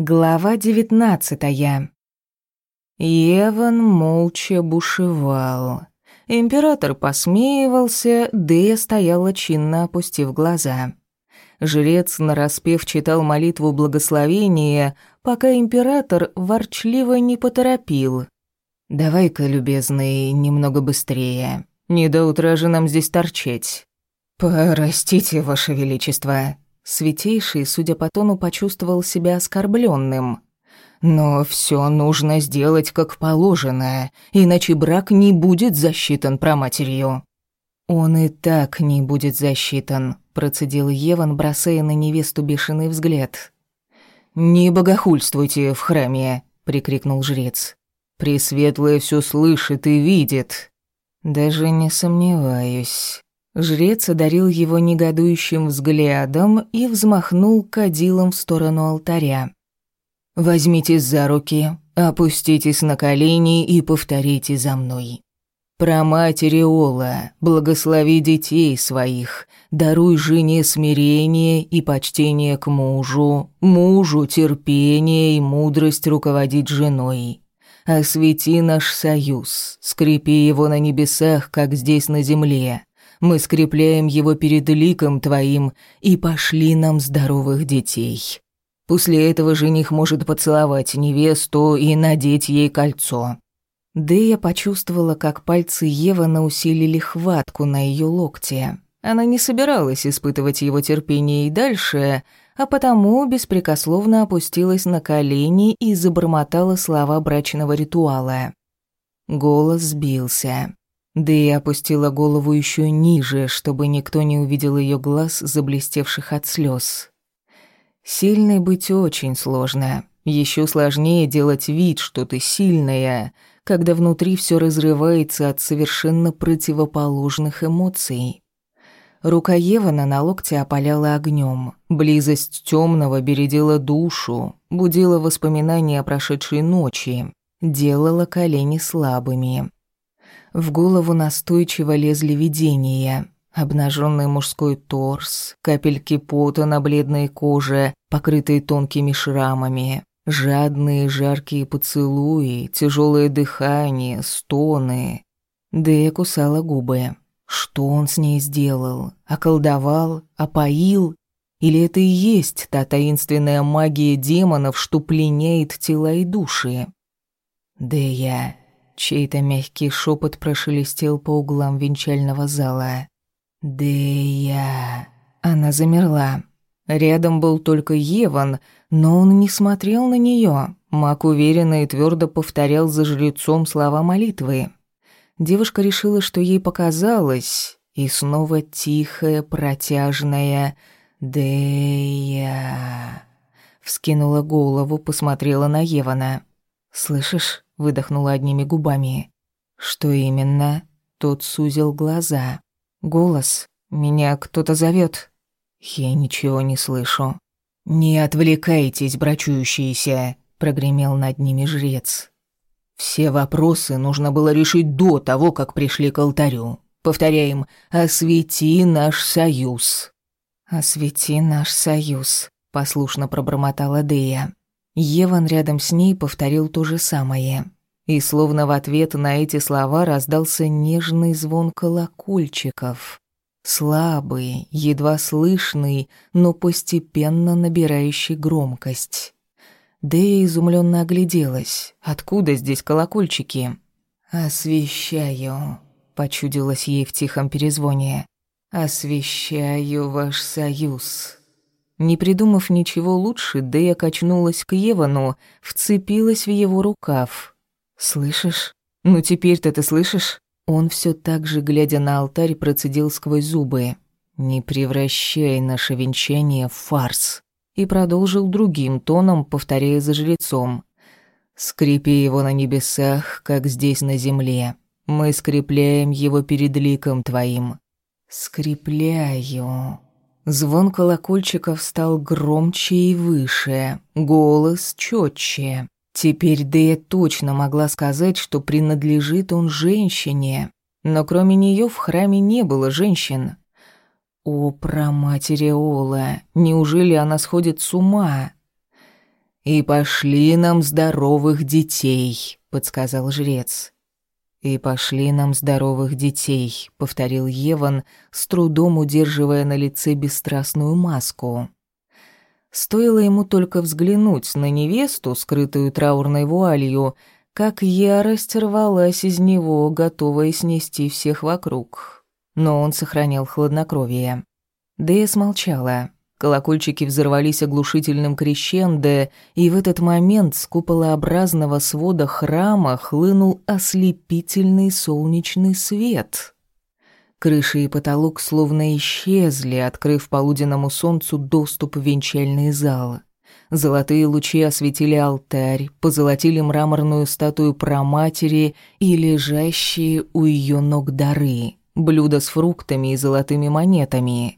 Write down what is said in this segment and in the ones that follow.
Глава девятнадцатая. Еван молча бушевал. Император посмеивался, Дея стояла чинно опустив глаза. Жрец нараспев читал молитву благословения, пока император ворчливо не поторопил. «Давай-ка, любезный, немного быстрее. Не до утра же нам здесь торчать». «Простите, Ваше Величество», Святейший, судя по тону, почувствовал себя оскорбленным. «Но все нужно сделать как положено, иначе брак не будет засчитан проматерью». «Он и так не будет засчитан», — процедил Еван, бросая на невесту бешеный взгляд. «Не богохульствуйте в храме», — прикрикнул жрец. «Пресветлое все слышит и видит». «Даже не сомневаюсь». Жрец одарил его негодующим взглядом и взмахнул кадилом в сторону алтаря. «Возьмитесь за руки, опуститесь на колени и повторите за мной. Про матери Ола, благослови детей своих, даруй жене смирение и почтение к мужу, мужу терпение и мудрость руководить женой. Освети наш союз, скрепи его на небесах, как здесь на земле, мы скрепляем его перед ликом твоим, и пошли нам здоровых детей. После этого жених может поцеловать невесту и надеть ей кольцо». Дэя почувствовала, как пальцы Евана усилили хватку на ее локте. Она не собиралась испытывать его терпение и дальше, а потому беспрекословно опустилась на колени и забормотала слова брачного ритуала. Голос сбился. Да и опустила голову еще ниже, чтобы никто не увидел ее глаз, заблестевших от слез. Сильной быть очень сложно. Еще сложнее делать вид, что ты сильная, когда внутри все разрывается от совершенно противоположных эмоций. Рука Евана на локте опаляла огнем. Близость темного бередила душу, будила воспоминания о прошедшей ночи, делала колени слабыми. В голову настойчиво лезли видения. Обнаженный мужской торс, капельки пота на бледной коже, покрытые тонкими шрамами, жадные жаркие поцелуи, тяжелое дыхание, стоны. Дэя кусала губы. Что он с ней сделал? Околдовал? Опоил? Или это и есть та таинственная магия демонов, что пленяет тела и души? Дэя, Чей-то мягкий шепот прошелестел по углам венчального зала. «Дея...» Она замерла. Рядом был только Еван, но он не смотрел на нее. Мак уверенно и твердо повторял за жрецом слова молитвы. Девушка решила, что ей показалось, и снова тихая, протяжная «Дея...» Вскинула голову, посмотрела на Евана. «Слышишь?» выдохнула одними губами. Что именно? Тот сузил глаза. Голос. Меня кто-то зовет. Я ничего не слышу. Не отвлекайтесь, брачующиеся, прогремел над ними жрец. Все вопросы нужно было решить до того, как пришли к алтарю. Повторяем, освети наш союз. Освети наш союз, послушно пробормотала Дея. Еван рядом с ней повторил то же самое. И словно в ответ на эти слова раздался нежный звон колокольчиков. Слабый, едва слышный, но постепенно набирающий громкость. Дэя изумленно огляделась. Откуда здесь колокольчики? «Освещаю», — почудилась ей в тихом перезвоне. «Освещаю ваш союз». Не придумав ничего лучше, Дэя качнулась к Евану, вцепилась в его рукав. «Слышишь? Ну теперь-то ты слышишь?» Он все так же, глядя на алтарь, процедил сквозь зубы. «Не превращай наше венчание в фарс». И продолжил другим тоном, повторяя за жрецом. «Скрепи его на небесах, как здесь на земле. Мы скрепляем его перед ликом твоим». «Скрепляю», Звон колокольчиков стал громче и выше, голос четче. Теперь Дэя точно могла сказать, что принадлежит он женщине, но кроме нее в храме не было женщин. О, проматери Ола, неужели она сходит с ума? «И пошли нам здоровых детей», — подсказал жрец. «И пошли нам здоровых детей», — повторил Еван, с трудом удерживая на лице бесстрастную маску. Стоило ему только взглянуть на невесту, скрытую траурной вуалью, как ярость рвалась из него, готовая снести всех вокруг. Но он сохранял хладнокровие. Дэя смолчала. Колокольчики взорвались оглушительным крещендо, и в этот момент с куполообразного свода храма хлынул ослепительный солнечный свет. Крыши и потолок словно исчезли, открыв полуденному солнцу доступ в венчальный зал. Золотые лучи осветили алтарь, позолотили мраморную статую праматери и лежащие у ее ног дары, блюда с фруктами и золотыми монетами.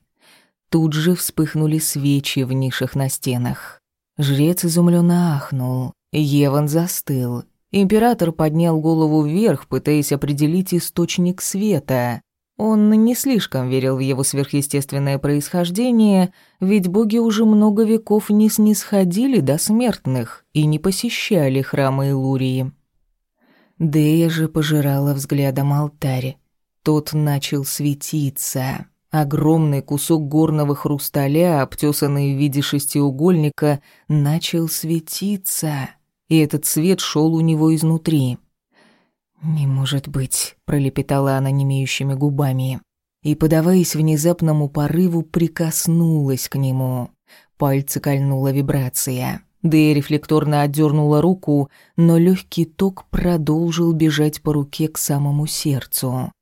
Тут же вспыхнули свечи в нишах на стенах. Жрец изумленно ахнул. Еван застыл. Император поднял голову вверх, пытаясь определить источник света. Он не слишком верил в его сверхъестественное происхождение, ведь боги уже много веков не снисходили до смертных и не посещали храмы Илурии. Дея же пожирала взглядом алтарь. Тот начал светиться. Огромный кусок горного хрусталя, обтесанный в виде шестиугольника, начал светиться, и этот свет шел у него изнутри. «Не может быть», — пролепетала она немеющими губами. И, подаваясь внезапному порыву, прикоснулась к нему. Пальцы кольнула вибрация. Дэя рефлекторно отдернула руку, но легкий ток продолжил бежать по руке к самому сердцу.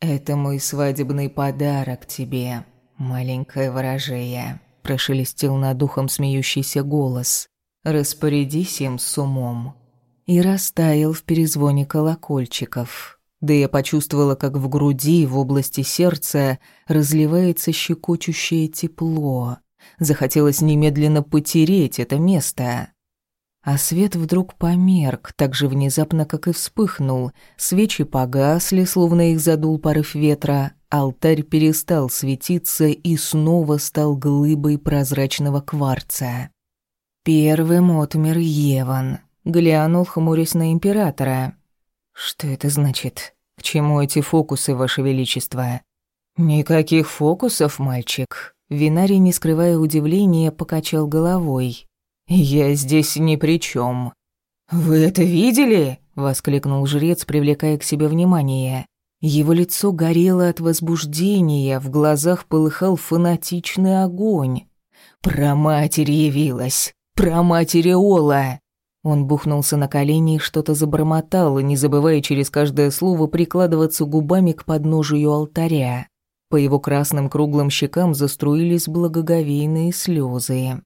«Это мой свадебный подарок тебе, маленькое ворожея», — прошелестел над духом смеющийся голос. «Распорядись им с умом, и растаял в перезвоне колокольчиков. Да я почувствовала, как в груди, в области сердца, разливается щекочущее тепло. Захотелось немедленно потереть это место. А свет вдруг померк, так же внезапно, как и вспыхнул. Свечи погасли, словно их задул порыв ветра. Алтарь перестал светиться и снова стал глыбой прозрачного кварца. Первым отмер Еван. Глянул, хмурясь на императора. «Что это значит? К чему эти фокусы, ваше величество?» «Никаких фокусов, мальчик». Винарий, не скрывая удивления, покачал головой. «Я здесь ни при чем. «Вы это видели?» — воскликнул жрец, привлекая к себе внимание. Его лицо горело от возбуждения, в глазах полыхал фанатичный огонь. «Про матерь явилась! Про матери Ола!» Он бухнулся на колени и что-то забормотал, не забывая через каждое слово прикладываться губами к подножию алтаря. По его красным круглым щекам заструились благоговейные слезы.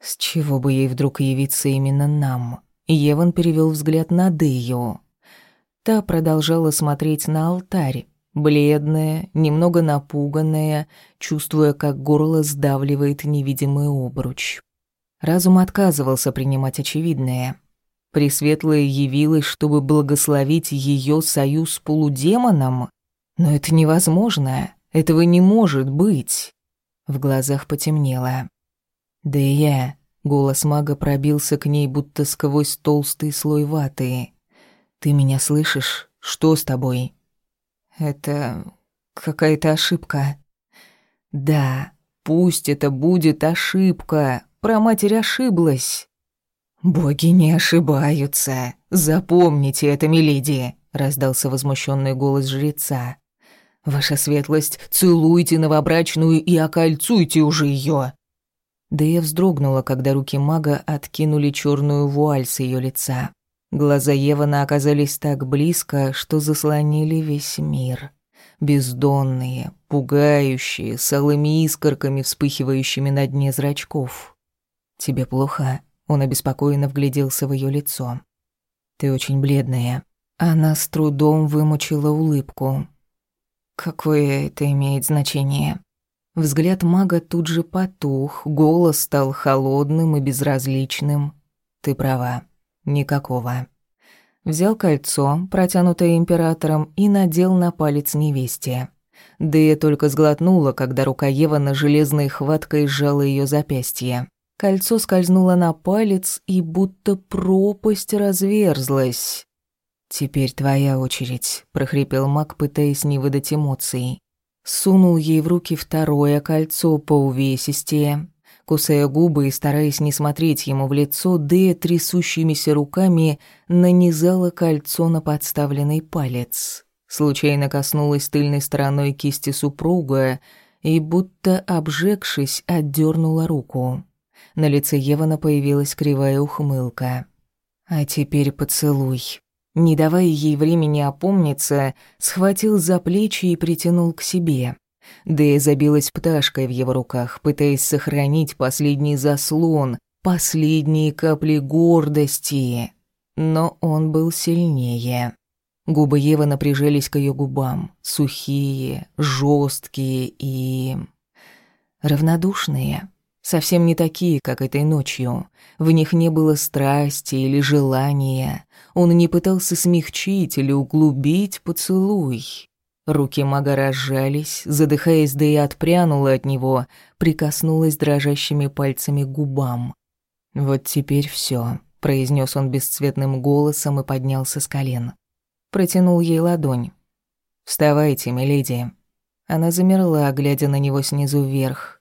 С чего бы ей вдруг явиться именно нам? Еван перевел взгляд на Дею. Та продолжала смотреть на алтарь, бледная, немного напуганная, чувствуя, как горло сдавливает невидимый обруч. Разум отказывался принимать очевидное. Пресветлая явилась, чтобы благословить ее союз с полудемоном? Но это невозможно. Этого не может быть. В глазах потемнело. Да и я. Голос мага пробился к ней, будто сквозь толстый слой ваты. «Ты меня слышишь? Что с тобой?» «Это какая-то ошибка». «Да, пусть это будет ошибка, Проматерь ошиблась. «Боги не ошибаются. Запомните это, миледи», — раздался возмущенный голос жреца. «Ваша светлость, целуйте новобрачную и окольцуйте уже ее. Да я вздрогнула, когда руки мага откинули черную вуаль с ее лица. Глаза Евана оказались так близко, что заслонили весь мир. Бездонные, пугающие, с алыми искорками, вспыхивающими на дне зрачков. «Тебе плохо?» Он обеспокоенно вгляделся в ее лицо. «Ты очень бледная». Она с трудом вымучила улыбку. «Какое это имеет значение?» Взгляд мага тут же потух, голос стал холодным и безразличным. «Ты права. Никакого». Взял кольцо, протянутое императором, и надел на палец невесте. Дэя только сглотнула, когда рука Ева на железной хваткой сжала ее запястье. Кольцо скользнуло на палец, и будто пропасть разверзлась. «Теперь твоя очередь», — прохрипел маг, пытаясь не выдать эмоций. Сунул ей в руки второе кольцо по увесистее. Кусая губы и стараясь не смотреть ему в лицо, Дэя трясущимися руками нанизала кольцо на подставленный палец. Случайно коснулась тыльной стороной кисти супруга и, будто обжегшись, отдернула руку. На лице Евана появилась кривая ухмылка. «А теперь поцелуй». Не давая ей времени опомниться, схватил за плечи и притянул к себе. Дэя забилась пташкой в его руках, пытаясь сохранить последний заслон, последние капли гордости. Но он был сильнее. Губы Евы напряжались к ее губам, сухие, жесткие и... равнодушные. Совсем не такие, как этой ночью. В них не было страсти или желания. Он не пытался смягчить или углубить поцелуй. Руки мага разжались, задыхаясь, да и отпрянула от него, прикоснулась дрожащими пальцами к губам. «Вот теперь все, произнес он бесцветным голосом и поднялся с колен. Протянул ей ладонь. «Вставайте, миледи». Она замерла, глядя на него снизу вверх.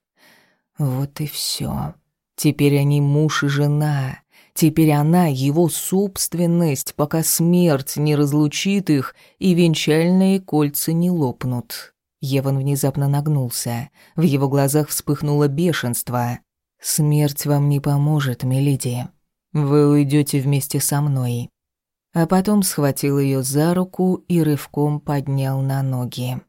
Вот и все. Теперь они муж и жена. Теперь она его собственность, пока смерть не разлучит их и венчальные кольца не лопнут. Еван внезапно нагнулся. В его глазах вспыхнуло бешенство. «Смерть вам не поможет, миледи. Вы уйдете вместе со мной». А потом схватил ее за руку и рывком поднял на ноги.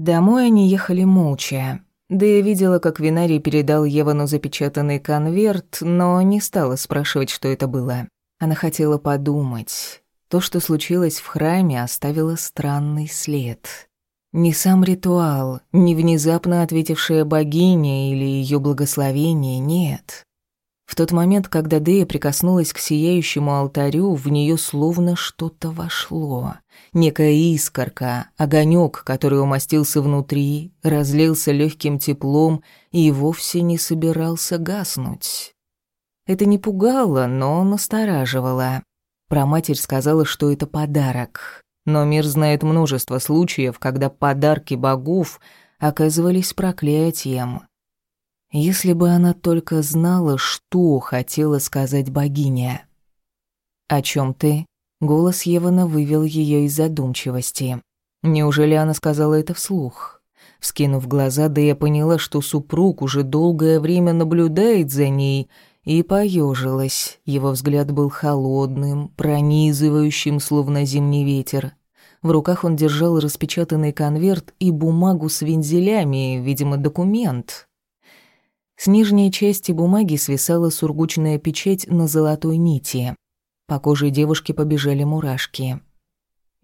Домой они ехали молча. Да я видела, как Винарий передал Евану запечатанный конверт, но не стала спрашивать, что это было. Она хотела подумать. То, что случилось в храме, оставило странный след. Не сам ритуал, не внезапно ответившая богиня или ее благословение, нет. В тот момент, когда Дея прикоснулась к сияющему алтарю, в нее словно что-то вошло. Некая искорка, огонек, который умостился внутри, разлился легким теплом и вовсе не собирался гаснуть. Это не пугало, но настораживало. Проматерь сказала, что это подарок. Но мир знает множество случаев, когда подарки богов оказывались проклятием. Если бы она только знала, что хотела сказать богиня. «О чем ты?» Голос Евана вывел ее из задумчивости. Неужели она сказала это вслух? Вскинув глаза, да я поняла, что супруг уже долгое время наблюдает за ней, и поежилась. Его взгляд был холодным, пронизывающим, словно зимний ветер. В руках он держал распечатанный конверт и бумагу с вензелями, видимо, документ. С нижней части бумаги свисала сургучная печать на золотой нити. По коже девушки побежали мурашки.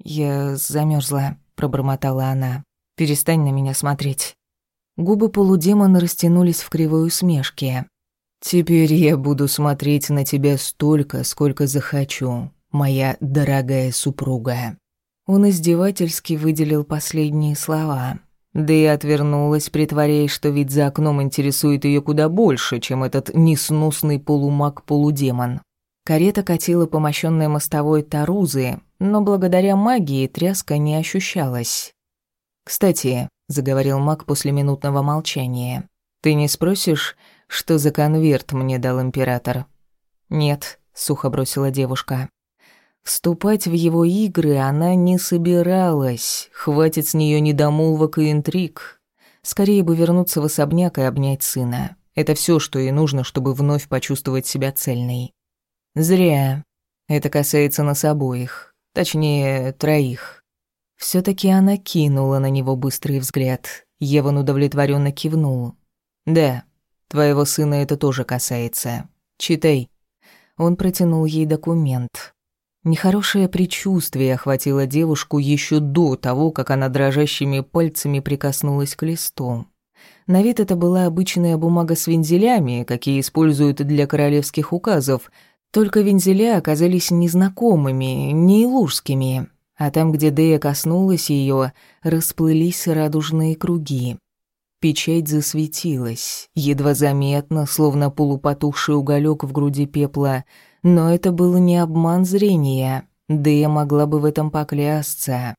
«Я замерзла, пробормотала она. «Перестань на меня смотреть». Губы полудемона растянулись в кривой усмешке. «Теперь я буду смотреть на тебя столько, сколько захочу, моя дорогая супруга». Он издевательски выделил последние слова. Да и отвернулась, притворяясь, что вид за окном интересует ее куда больше, чем этот несносный полумаг-полудемон. Карета катила по мощенной мостовой Тарузы, но благодаря магии тряска не ощущалась. «Кстати», — заговорил маг после минутного молчания, «ты не спросишь, что за конверт мне дал император?» «Нет», — сухо бросила девушка. Вступать в его игры она не собиралась, хватит с нее недомолвок и интриг. Скорее бы вернуться в особняк и обнять сына. Это все, что ей нужно, чтобы вновь почувствовать себя цельной. Зря. Это касается нас обоих. Точнее, троих. все таки она кинула на него быстрый взгляд. Еван удовлетворенно кивнул. «Да, твоего сына это тоже касается. Читай». Он протянул ей документ. Нехорошее предчувствие охватило девушку еще до того, как она дрожащими пальцами прикоснулась к листу. На вид это была обычная бумага с вензелями, какие используют для королевских указов, только вензеля оказались незнакомыми, не илужскими, а там, где Дея коснулась ее, расплылись радужные круги. Печать засветилась, едва заметно, словно полупотухший уголек в груди пепла, но это был не обман зрения, да я могла бы в этом поклясться.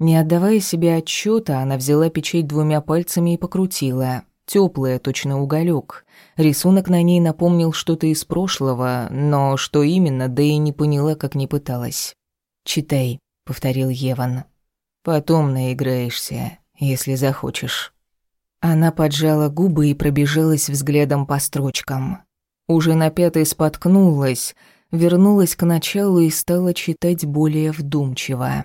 Не отдавая себе отчета, она взяла печать двумя пальцами и покрутила. Теплая, точно уголек. Рисунок на ней напомнил что-то из прошлого, но что именно, да и не поняла, как не пыталась. «Читай», — повторил Еван. «Потом наиграешься, если захочешь». Она поджала губы и пробежалась взглядом по строчкам. Уже на пятой споткнулась, вернулась к началу и стала читать более вдумчиво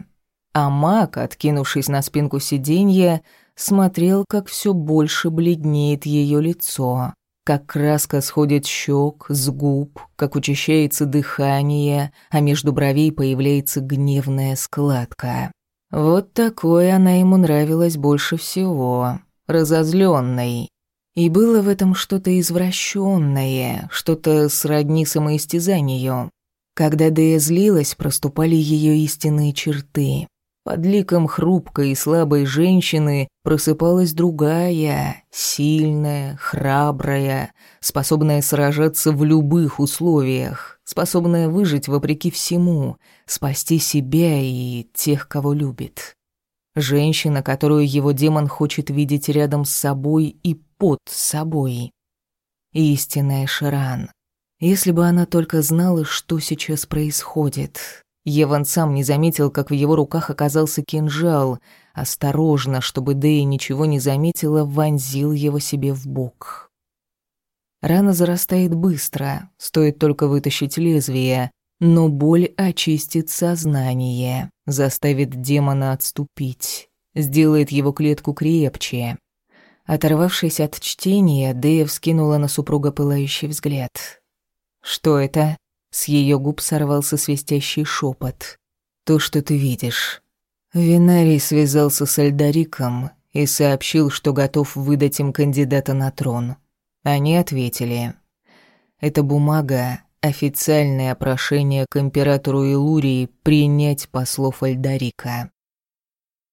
а маг, откинувшись на спинку сиденья, смотрел, как все больше бледнеет ее лицо, как краска сходит с щек, с губ, как учащается дыхание, а между бровей появляется гневная складка. Вот такой она ему нравилась больше всего, разозленной. И было в этом что-то извращенное, что-то сродни самоистязанию. Когда Дея злилась, проступали ее истинные черты. Под ликом хрупкой и слабой женщины просыпалась другая, сильная, храбрая, способная сражаться в любых условиях, способная выжить вопреки всему, спасти себя и тех, кого любит. Женщина, которую его демон хочет видеть рядом с собой и под собой. Истинная Ширан. Если бы она только знала, что сейчас происходит, Еван сам не заметил, как в его руках оказался кинжал. Осторожно, чтобы Дэя ничего не заметила, вонзил его себе в бок. Рана зарастает быстро, стоит только вытащить лезвие, но боль очистит сознание, заставит демона отступить, сделает его клетку крепче. Оторвавшись от чтения, Дэя вскинула на супруга пылающий взгляд. «Что это?» С ее губ сорвался свистящий шепот. «То, что ты видишь». Винарий связался с Альдариком и сообщил, что готов выдать им кандидата на трон. Они ответили. «Это бумага — официальное прошение к императору Илурии принять послов Альдарика».